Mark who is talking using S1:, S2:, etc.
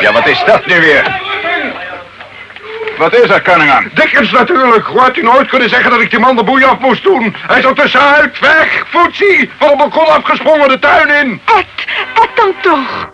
S1: Ja, wat is dat nu weer? Wat is er, Cunningham?
S2: Dickens natuurlijk. Hoe had u nooit kunnen zeggen dat ik die man de boei af moest doen? Hij is er tussenuit. Weg. Foetsie. Van een balkon afgesprongen de tuin in.
S3: Ed, Ed dan toch.